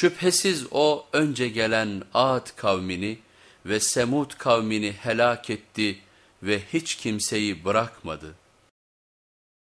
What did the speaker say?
Şüphesiz o önce gelen Ad kavmini ve Semud kavmini helak etti ve hiç kimseyi bırakmadı.''